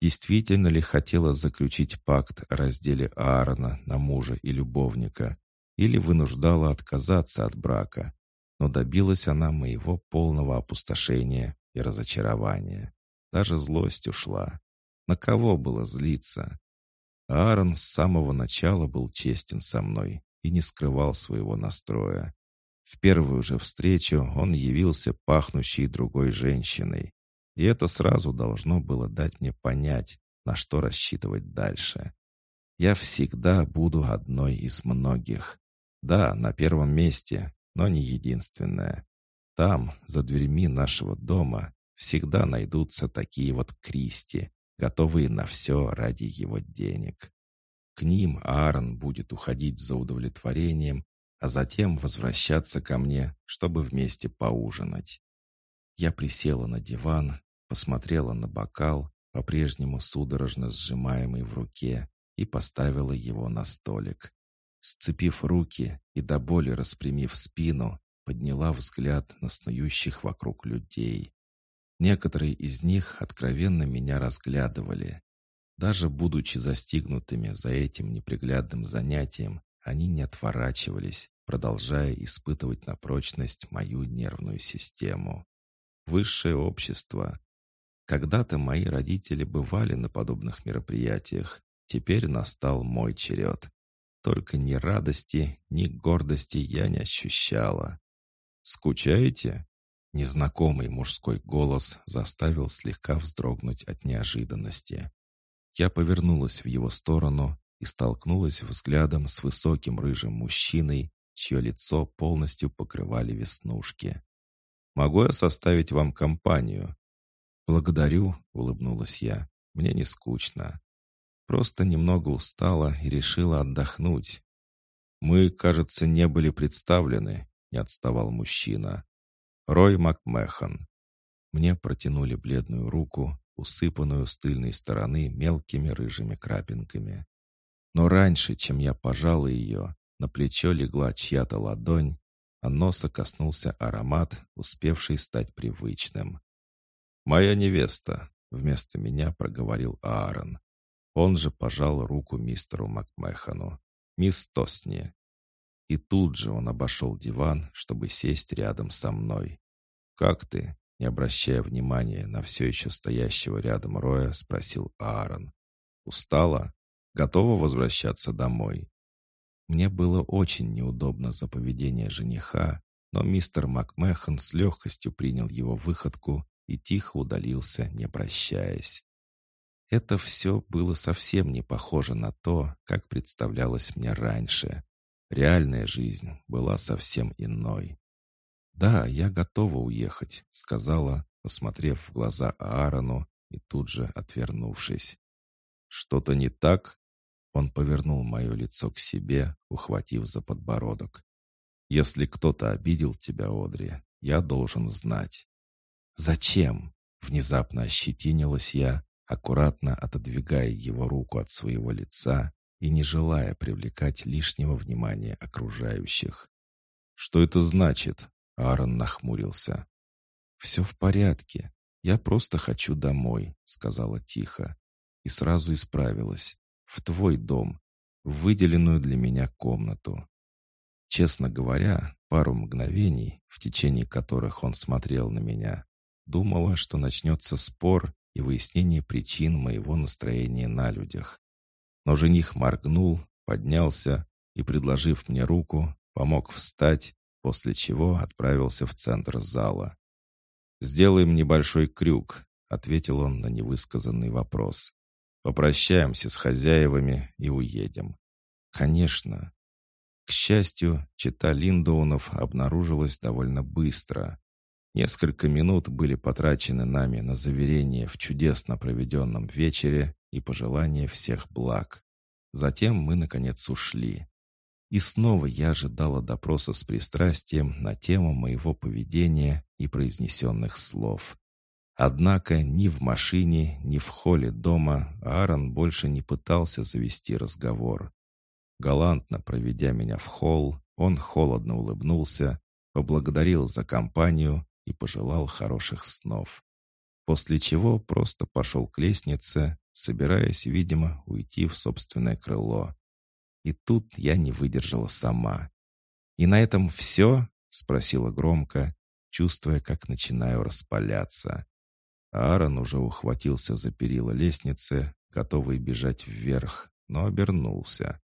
Действительно ли хотела заключить пакт о разделе Аарона на мужа и любовника, или вынуждала отказаться от брака, но добилась она моего полного опустошения и разочарования. Даже злость ушла. На кого было злиться? Аарон с самого начала был честен со мной и не скрывал своего настроя. В первую же встречу он явился пахнущей другой женщиной, и это сразу должно было дать мне понять, на что рассчитывать дальше. Я всегда буду одной из многих. Да, на первом месте, но не единственная. Там, за дверьми нашего дома, всегда найдутся такие вот Кристи, готовые на все ради его денег. К ним Аарон будет уходить за удовлетворением, а затем возвращаться ко мне, чтобы вместе поужинать. Я присела на диван, посмотрела на бокал, по-прежнему судорожно сжимаемый в руке, и поставила его на столик. Сцепив руки и до боли распрямив спину, подняла взгляд на снующих вокруг людей. Некоторые из них откровенно меня разглядывали. Даже будучи застигнутыми за этим неприглядным занятием, они не отворачивались, продолжая испытывать на прочность мою нервную систему. Высшее общество. Когда-то мои родители бывали на подобных мероприятиях. Теперь настал мой черед. Только ни радости, ни гордости я не ощущала. «Скучаете?» Незнакомый мужской голос заставил слегка вздрогнуть от неожиданности. Я повернулась в его сторону и столкнулась взглядом с высоким рыжим мужчиной, чье лицо полностью покрывали веснушки. Могу я составить вам компанию?» «Благодарю», — улыбнулась я. «Мне не скучно. Просто немного устала и решила отдохнуть». «Мы, кажется, не были представлены», — не отставал мужчина. «Рой Макмехан». Мне протянули бледную руку, усыпанную с тыльной стороны мелкими рыжими крапинками. Но раньше, чем я пожал ее, на плечо легла чья-то ладонь, а носа коснулся аромат, успевший стать привычным. «Моя невеста», — вместо меня проговорил Аарон. Он же пожал руку мистеру Макмехану. «Мисс Тосни». И тут же он обошел диван, чтобы сесть рядом со мной. «Как ты?» — не обращая внимания на все еще стоящего рядом Роя, спросил Аарон. «Устала? Готова возвращаться домой?» Мне было очень неудобно за поведение жениха, но мистер Макмехан с легкостью принял его выходку и тихо удалился, не прощаясь. Это все было совсем не похоже на то, как представлялось мне раньше. Реальная жизнь была совсем иной. «Да, я готова уехать», — сказала, посмотрев в глаза Аарону и тут же отвернувшись. «Что-то не так?» Он повернул мое лицо к себе, ухватив за подбородок. «Если кто-то обидел тебя, Одри, я должен знать». «Зачем?» — внезапно ощетинилась я, аккуратно отодвигая его руку от своего лица и не желая привлекать лишнего внимания окружающих. «Что это значит?» — Аарон нахмурился. «Все в порядке. Я просто хочу домой», — сказала тихо. И сразу исправилась. «В твой дом, в выделенную для меня комнату». Честно говоря, пару мгновений, в течение которых он смотрел на меня, думала, что начнется спор и выяснение причин моего настроения на людях. Но жених моргнул, поднялся и, предложив мне руку, помог встать, после чего отправился в центр зала. «Сделаем небольшой крюк», — ответил он на невысказанный вопрос. «Попрощаемся с хозяевами и уедем». «Конечно». К счастью, чита Линдоунов обнаружилась довольно быстро. Несколько минут были потрачены нами на заверение в чудесно проведенном вечере и пожелание всех благ. Затем мы, наконец, ушли. И снова я ожидала допроса с пристрастием на тему моего поведения и произнесенных слов. Однако ни в машине, ни в холле дома Аарон больше не пытался завести разговор. Галантно проведя меня в холл, он холодно улыбнулся, поблагодарил за компанию и пожелал хороших снов. После чего просто пошел к лестнице, собираясь, видимо, уйти в собственное крыло. И тут я не выдержала сама. «И на этом все?» — спросила громко, чувствуя, как начинаю распаляться. Аарон уже ухватился за перила лестницы, готовый бежать вверх, но обернулся.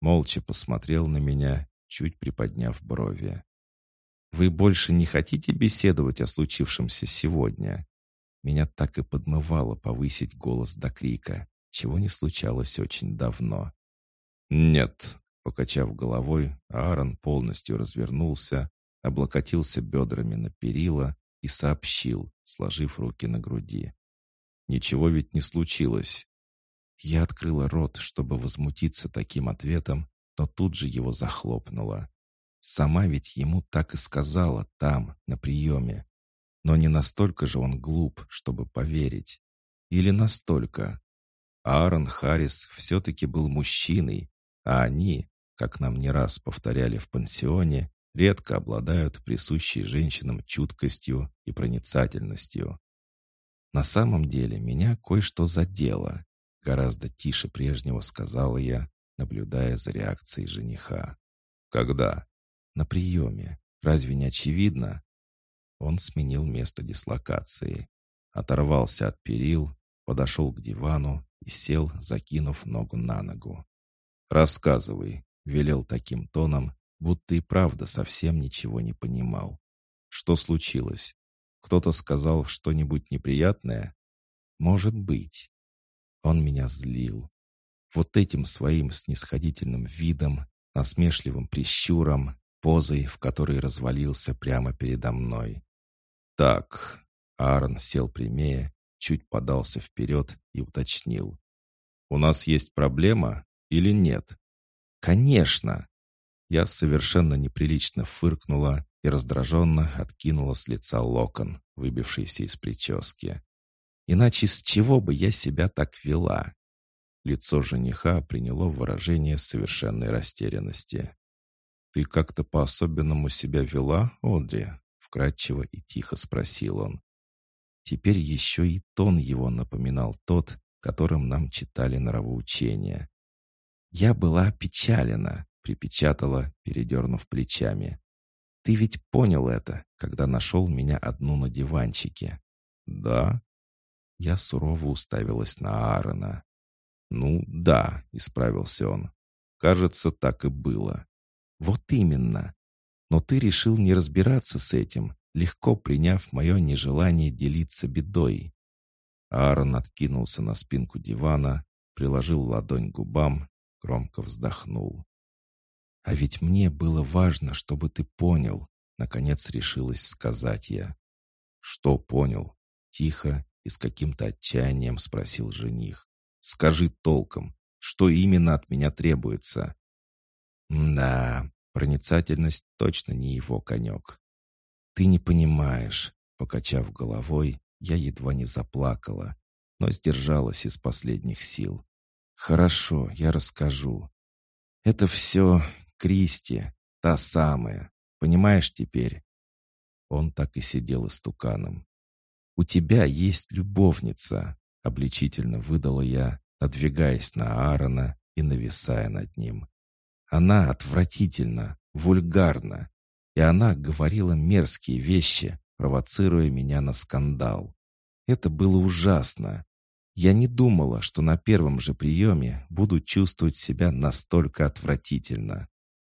Молча посмотрел на меня, чуть приподняв брови. Вы больше не хотите беседовать о случившемся сегодня?» Меня так и подмывало повысить голос до крика, чего не случалось очень давно. «Нет», — покачав головой, Аарон полностью развернулся, облокотился бедрами на перила и сообщил, сложив руки на груди. «Ничего ведь не случилось». Я открыла рот, чтобы возмутиться таким ответом, но тут же его захлопнула. Сама ведь ему так и сказала там, на приеме. Но не настолько же он глуп, чтобы поверить. Или настолько. Аарон Харрис все-таки был мужчиной, а они, как нам не раз повторяли в пансионе, редко обладают присущей женщинам чуткостью и проницательностью. На самом деле меня кое-что задело. Гораздо тише прежнего сказала я, наблюдая за реакцией жениха. «Когда?» На приеме. Разве не очевидно? Он сменил место дислокации. Оторвался от перил, подошел к дивану и сел, закинув ногу на ногу. «Рассказывай», — велел таким тоном, будто и правда совсем ничего не понимал. «Что случилось? Кто-то сказал что-нибудь неприятное?» «Может быть». Он меня злил. Вот этим своим снисходительным видом, насмешливым прищуром, позой, в которой развалился прямо передо мной. «Так...» Аарон сел прямее, чуть подался вперед и уточнил. «У нас есть проблема или нет?» «Конечно!» Я совершенно неприлично фыркнула и раздраженно откинула с лица локон, выбившийся из прически. Иначе с чего бы я себя так вела?» Лицо жениха приняло выражение совершенной растерянности. «Ты как-то по-особенному себя вела, Одри?» Вкратчиво и тихо спросил он. Теперь еще и тон его напоминал тот, которым нам читали нравоучения. «Я была опечалена», — припечатала, передернув плечами. «Ты ведь понял это, когда нашел меня одну на диванчике?» «Да?» Я сурово уставилась на Аарона. «Ну, да», — исправился он. «Кажется, так и было». «Вот именно. Но ты решил не разбираться с этим, легко приняв мое нежелание делиться бедой». Аарон откинулся на спинку дивана, приложил ладонь к губам, громко вздохнул. «А ведь мне было важно, чтобы ты понял», — наконец решилась сказать я. «Что понял?» — тихо и с каким-то отчаянием спросил жених. «Скажи толком, что именно от меня требуется?» «Да, проницательность точно не его конек». «Ты не понимаешь», — покачав головой, я едва не заплакала, но сдержалась из последних сил. «Хорошо, я расскажу. Это все Кристи, та самая. Понимаешь теперь?» Он так и сидел истуканом. «У тебя есть любовница», — обличительно выдала я, отдвигаясь на Аарона и нависая над ним. «Она отвратительна, вульгарна, и она говорила мерзкие вещи, провоцируя меня на скандал. Это было ужасно. Я не думала, что на первом же приеме буду чувствовать себя настолько отвратительно.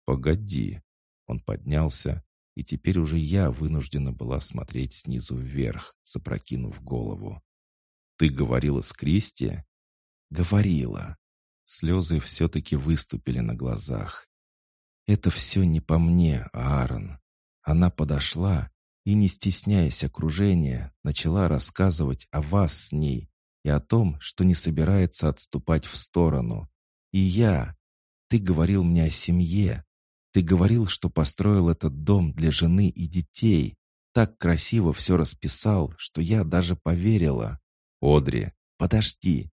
«Погоди». Он поднялся и теперь уже я вынуждена была смотреть снизу вверх, запрокинув голову. «Ты говорила с Кристи?» «Говорила». Слезы все-таки выступили на глазах. «Это все не по мне, Аарон». Она подошла и, не стесняясь окружения, начала рассказывать о вас с ней и о том, что не собирается отступать в сторону. И я... Ты говорил мне о семье, ты говорил, что построил этот дом для жены и детей. Так красиво все расписал, что я даже поверила. Одри, подожди.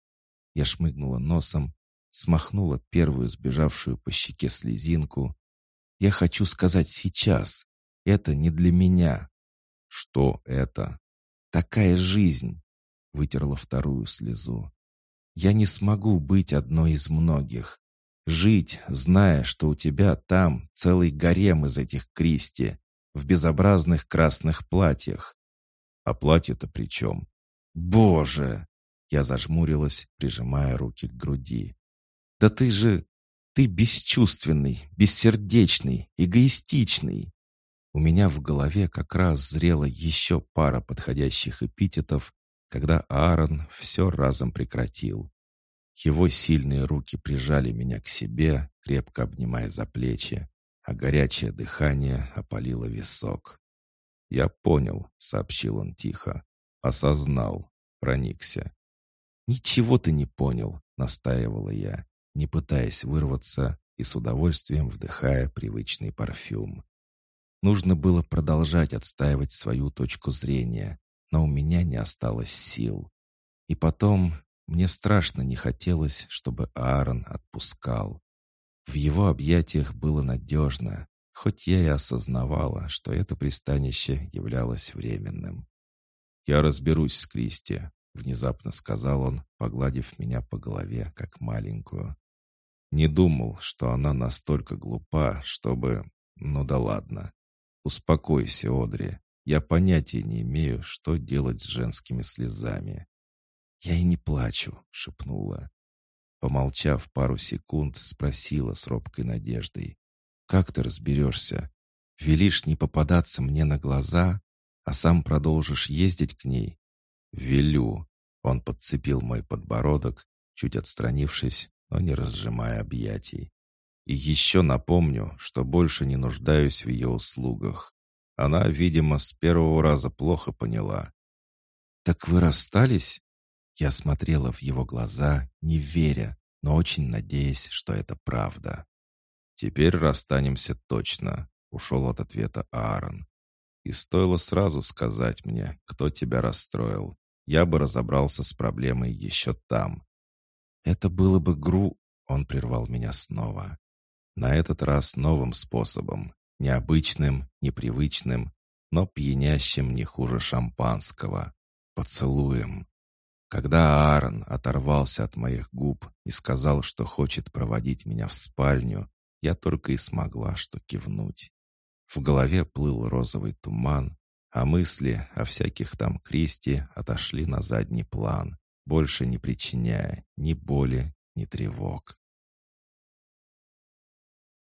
Я шмыгнула носом, смахнула первую сбежавшую по щеке слезинку. Я хочу сказать сейчас. Это не для меня. Что это? Такая жизнь. Вытерла вторую слезу. Я не смогу быть одной из многих. Жить, зная, что у тебя там целый гарем из этих Кристи, в безобразных красных платьях. А платье-то при чем? Боже! Я зажмурилась, прижимая руки к груди. Да ты же... Ты бесчувственный, бессердечный, эгоистичный. У меня в голове как раз зрела еще пара подходящих эпитетов, когда Аарон все разом прекратил. Его сильные руки прижали меня к себе, крепко обнимая за плечи, а горячее дыхание опалило висок. «Я понял», — сообщил он тихо. «Осознал, проникся». «Ничего ты не понял», — настаивала я, не пытаясь вырваться и с удовольствием вдыхая привычный парфюм. Нужно было продолжать отстаивать свою точку зрения, но у меня не осталось сил. И потом мне страшно не хотелось, чтобы Аарон отпускал. В его объятиях было надежно, хоть я и осознавала, что это пристанище являлось временным. «Я разберусь с Кристи», — внезапно сказал он, погладив меня по голове, как маленькую. Не думал, что она настолько глупа, чтобы... Ну да ладно. Успокойся, Одри. Я понятия не имею, что делать с женскими слезами. «Я и не плачу», — шепнула. Помолчав пару секунд, спросила с робкой надеждой. «Как ты разберешься? Велишь не попадаться мне на глаза, а сам продолжишь ездить к ней?» «Велю». Он подцепил мой подбородок, чуть отстранившись, но не разжимая объятий. «И еще напомню, что больше не нуждаюсь в ее услугах. Она, видимо, с первого раза плохо поняла». «Так вы расстались?» Я смотрела в его глаза, не веря, но очень надеясь, что это правда. «Теперь расстанемся точно», — ушел от ответа Аарон. «И стоило сразу сказать мне, кто тебя расстроил, я бы разобрался с проблемой еще там. Это было бы гру... Он прервал меня снова. На этот раз новым способом. Необычным, непривычным, но пьянящим не хуже шампанского. Поцелуем. Когда Аарон оторвался от моих губ и сказал, что хочет проводить меня в спальню, я только и смогла что кивнуть. В голове плыл розовый туман, а мысли о всяких там Кристи отошли на задний план, больше не причиняя ни боли, ни тревог.